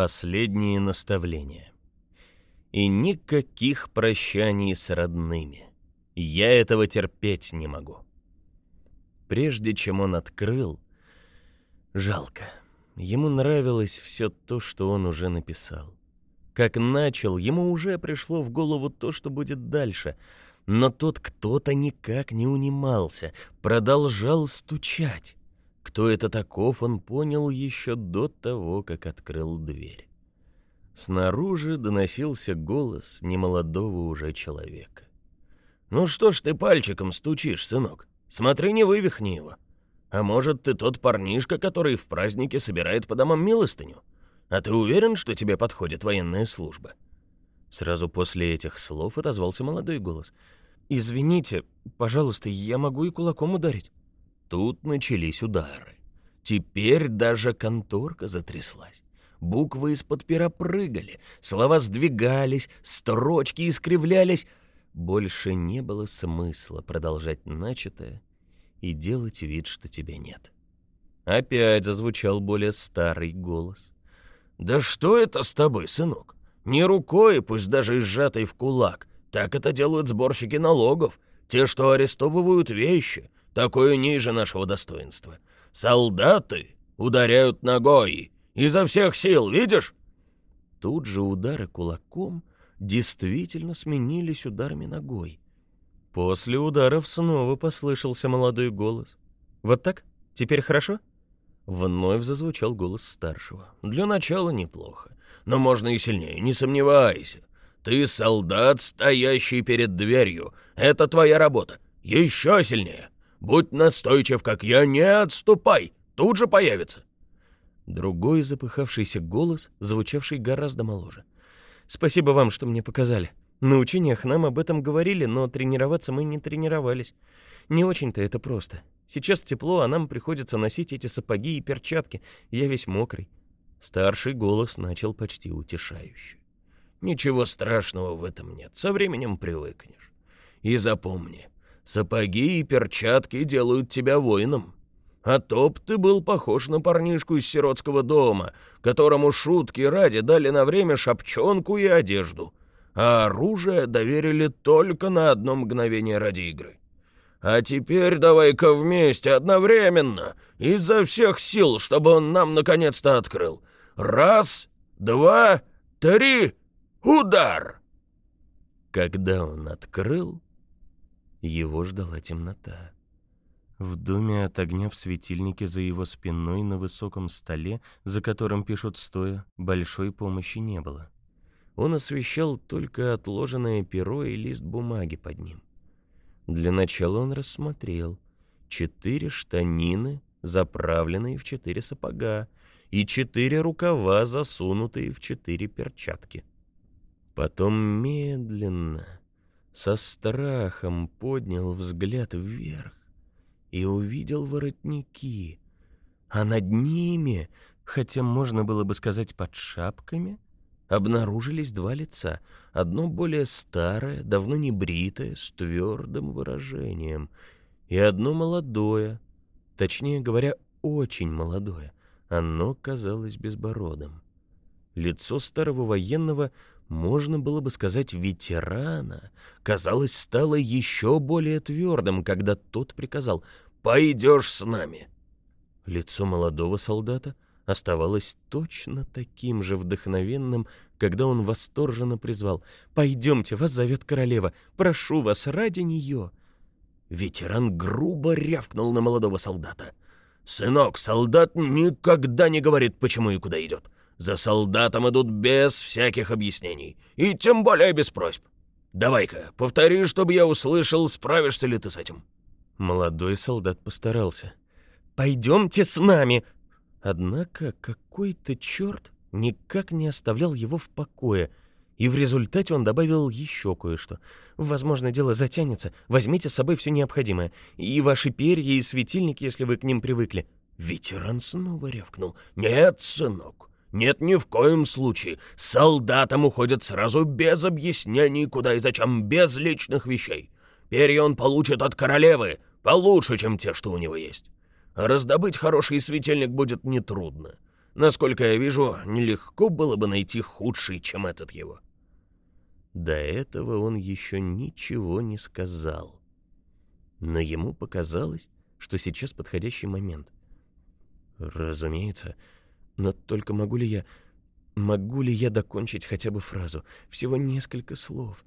Последние наставления. И никаких прощаний с родными. Я этого терпеть не могу. Прежде чем он открыл, жалко. Ему нравилось все то, что он уже написал. Как начал, ему уже пришло в голову то, что будет дальше. Но тот кто-то никак не унимался, продолжал стучать. Кто это таков, он понял еще до того, как открыл дверь. Снаружи доносился голос немолодого уже человека. «Ну что ж ты пальчиком стучишь, сынок? Смотри, не вывихни его. А может, ты тот парнишка, который в празднике собирает по домам милостыню? А ты уверен, что тебе подходит военная служба?» Сразу после этих слов отозвался молодой голос. «Извините, пожалуйста, я могу и кулаком ударить». Тут начались удары. Теперь даже конторка затряслась. Буквы из-под пера прыгали, слова сдвигались, строчки искривлялись. Больше не было смысла продолжать начатое и делать вид, что тебя нет. Опять зазвучал более старый голос. «Да что это с тобой, сынок? Не рукой, пусть даже и сжатой в кулак. Так это делают сборщики налогов, те, что арестовывают вещи, такое ниже нашего достоинства. Солдаты ударяют ногой, изо всех сил, видишь?» Тут же удары кулаком действительно сменились ударами ногой. После ударов снова послышался молодой голос. «Вот так? Теперь хорошо?» Вновь зазвучал голос старшего. «Для начала неплохо, но можно и сильнее, не сомневайся. Ты солдат, стоящий перед дверью. Это твоя работа. Еще сильнее. Будь настойчив, как я, не отступай, тут же появится. Другой запыхавшийся голос, звучавший гораздо моложе. Спасибо вам, что мне показали. На учениях нам об этом говорили, но тренироваться мы не тренировались. Не очень-то это просто. Сейчас тепло, а нам приходится носить эти сапоги и перчатки. Я весь мокрый. Старший голос начал почти утешающе. Ничего страшного в этом нет. Со временем привыкнешь. И запомни, Сапоги и перчатки делают тебя воином. А то б ты был похож на парнишку из сиротского дома, которому шутки ради дали на время шапчонку и одежду, а оружие доверили только на одно мгновение ради игры. А теперь давай-ка вместе, одновременно, изо всех сил, чтобы он нам наконец-то открыл. Раз, два, три, удар!» Когда он открыл, его ждала темнота. В доме от огня в светильнике за его спиной на высоком столе, за которым пишут стоя, большой помощи не было. Он освещал только отложенное перо и лист бумаги под ним. Для начала он рассмотрел четыре штанины, заправленные в четыре сапога, и четыре рукава, засунутые в четыре перчатки. Потом медленно, со страхом поднял взгляд вверх и увидел воротники, а над ними, хотя можно было бы сказать под шапками, обнаружились два лица, одно более старое, давно не бритое, с твердым выражением, и одно молодое, точнее говоря, очень молодое, оно казалось безбородым. Лицо старого военного можно было бы сказать ветерана, казалось, стало еще более твердым, когда тот приказал «Пойдешь с нами». Лицо молодого солдата оставалось точно таким же вдохновенным, когда он восторженно призвал «Пойдемте, вас зовет королева, прошу вас ради нее». Ветеран грубо рявкнул на молодого солдата. «Сынок, солдат никогда не говорит, почему и куда идет. За солдатом идут без всяких объяснений. И тем более без просьб. Давай-ка, повтори, чтобы я услышал, справишься ли ты с этим». Молодой солдат постарался. «Пойдемте с нами!» Однако какой-то черт никак не оставлял его в покое, и в результате он добавил еще кое-что. «Возможно, дело затянется. Возьмите с собой все необходимое. И ваши перья, и светильник, если вы к ним привыкли». Ветеран снова рявкнул. «Нет, сынок, нет, ни в коем случае. Солдатам уходят сразу без объяснений, куда и зачем, без личных вещей. Перья он получит от королевы, получше, чем те, что у него есть. А раздобыть хороший светильник будет нетрудно. Насколько я вижу, нелегко было бы найти худший, чем этот его. До этого он еще ничего не сказал. Но ему показалось, что сейчас подходящий момент. Разумеется, но только могу ли я... Могу ли я докончить хотя бы фразу? Всего несколько слов.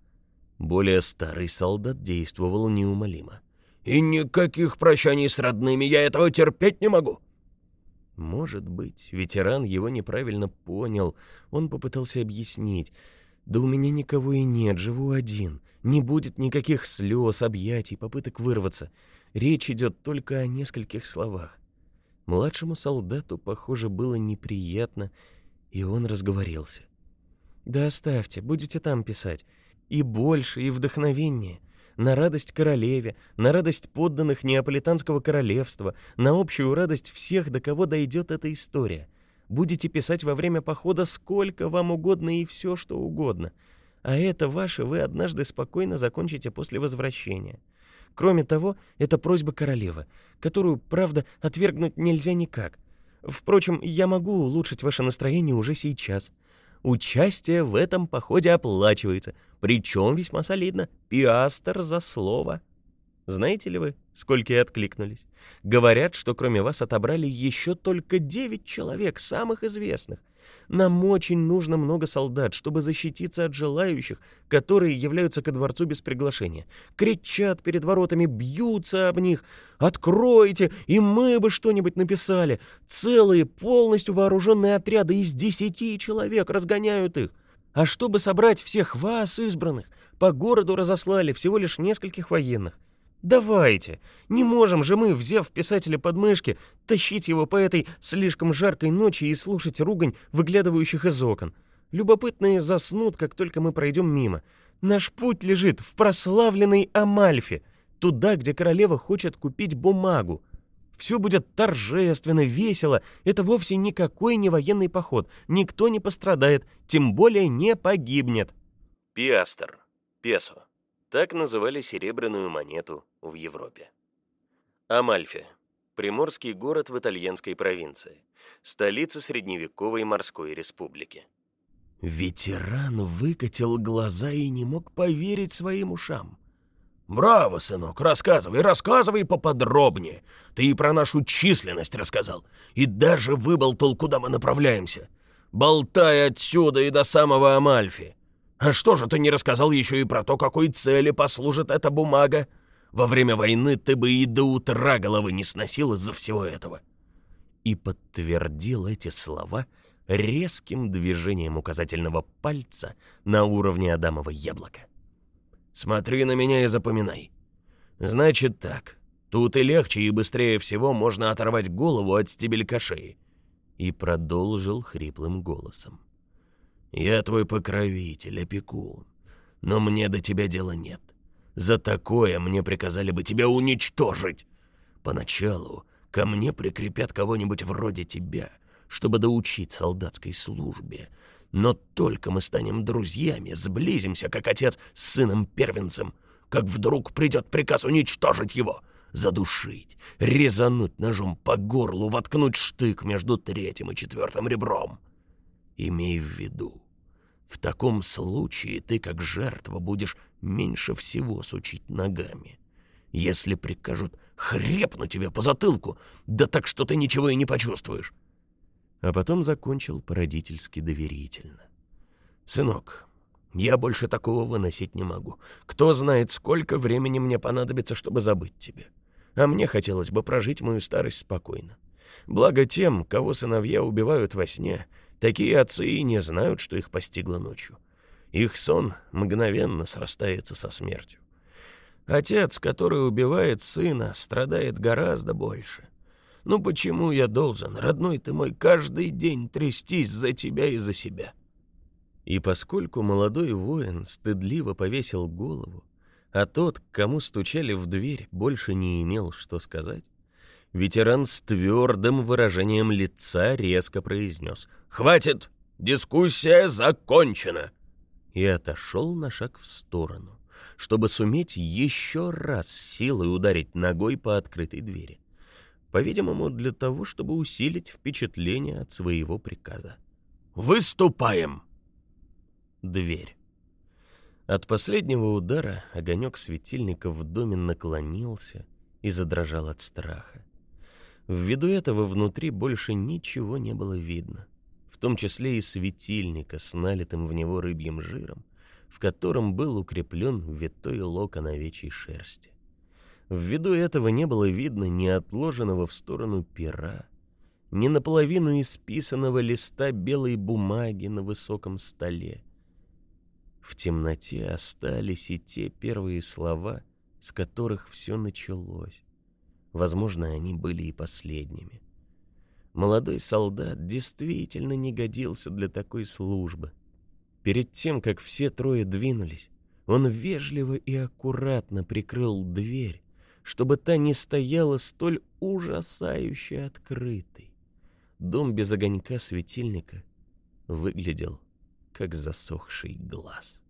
Более старый солдат действовал неумолимо. «И никаких прощаний с родными, я этого терпеть не могу!» Может быть, ветеран его неправильно понял. Он попытался объяснить. «Да у меня никого и нет, живу один. Не будет никаких слез, объятий, попыток вырваться. Речь идет только о нескольких словах». Младшему солдату, похоже, было неприятно, и он разговорился. «Да оставьте, будете там писать. И больше, и вдохновеннее. На радость королеве, на радость подданных Неаполитанского королевства, на общую радость всех, до кого дойдет эта история. Будете писать во время похода сколько вам угодно и все, что угодно. А это ваше вы однажды спокойно закончите после возвращения. Кроме того, это просьба королевы, которую, правда, отвергнуть нельзя никак. Впрочем, я могу улучшить ваше настроение уже сейчас. Участие в этом походе оплачивается, причем весьма солидно, пиастер за слово. Знаете ли вы, сколько откликнулись? Говорят, что кроме вас отобрали еще только девять человек, самых известных. Нам очень нужно много солдат, чтобы защититься от желающих, которые являются ко дворцу без приглашения. Кричат перед воротами, бьются об них. «Откройте, и мы бы что-нибудь написали!» Целые, полностью вооруженные отряды из десяти человек разгоняют их. А чтобы собрать всех вас, избранных, по городу разослали всего лишь нескольких военных. Давайте. Не можем же мы, взяв писателя под мышки, тащить его по этой слишком жаркой ночи и слушать ругань выглядывающих из окон. Любопытные заснут, как только мы пройдем мимо. Наш путь лежит в прославленной Амальфе, туда, где королева хочет купить бумагу. Все будет торжественно, весело. Это вовсе никакой не военный поход. Никто не пострадает, тем более не погибнет. Пиастер. Песо. Так называли серебряную монету в Европе. Амальфи. Приморский город в итальянской провинции. Столица средневековой морской республики. Ветеран выкатил глаза и не мог поверить своим ушам. «Браво, сынок, рассказывай, рассказывай поподробнее. Ты и про нашу численность рассказал, и даже выболтал, куда мы направляемся. Болтай отсюда и до самого Амальфи. А что же ты не рассказал еще и про то, какой цели послужит эта бумага? Во время войны ты бы и до утра головы не сносил из-за всего этого». И подтвердил эти слова резким движением указательного пальца на уровне Адамова яблока. «Смотри на меня и запоминай. Значит так, тут и легче, и быстрее всего можно оторвать голову от стебелька шеи». И продолжил хриплым голосом. Я твой покровитель, опекун, но мне до тебя дела нет. За такое мне приказали бы тебя уничтожить. Поначалу ко мне прикрепят кого-нибудь вроде тебя, чтобы доучить солдатской службе. Но только мы станем друзьями, сблизимся, как отец с сыном-первенцем, как вдруг придет приказ уничтожить его, задушить, резануть ножом по горлу, воткнуть штык между третьим и четвертым ребром. Имей в виду, в таком случае ты, как жертва, будешь меньше всего сучить ногами. Если прикажут хрепну тебя по затылку, да так, что ты ничего и не почувствуешь. А потом закончил породительски доверительно. «Сынок, я больше такого выносить не могу. Кто знает, сколько времени мне понадобится, чтобы забыть тебя. А мне хотелось бы прожить мою старость спокойно. Благо тем, кого сыновья убивают во сне — Такие отцы и не знают, что их постигло ночью. Их сон мгновенно срастается со смертью. Отец, который убивает сына, страдает гораздо больше. Ну почему я должен, родной ты мой, каждый день трястись за тебя и за себя?» И поскольку молодой воин стыдливо повесил голову, а тот, к кому стучали в дверь, больше не имел что сказать, ветеран с твердым выражением лица резко произнес «Хватит! Дискуссия закончена!» и отошел на шаг в сторону, чтобы суметь еще раз силой ударить ногой по открытой двери. по-видимому, для того, чтобы усилить впечатление от своего приказа. «Выступаем!» Дверь. От последнего удара огонек светильника в доме наклонился и задрожал от страха. Ввиду этого внутри больше ничего не было видно, в том числе и светильника с налитым в него рыбьим жиром, в котором был укреплен витой локон овечьей шерсти. Ввиду этого не было видно ни отложенного в сторону пера, ни наполовину исписанного листа белой бумаги на высоком столе. В темноте остались и те первые слова, с которых все началось. Возможно, они были и последними. Молодой солдат действительно не годился для такой службы. Перед тем, как все трое двинулись, он вежливо и аккуратно прикрыл дверь, чтобы та не стояла столь ужасающе открытой. Дом без огонька светильника выглядел, как засохший глаз.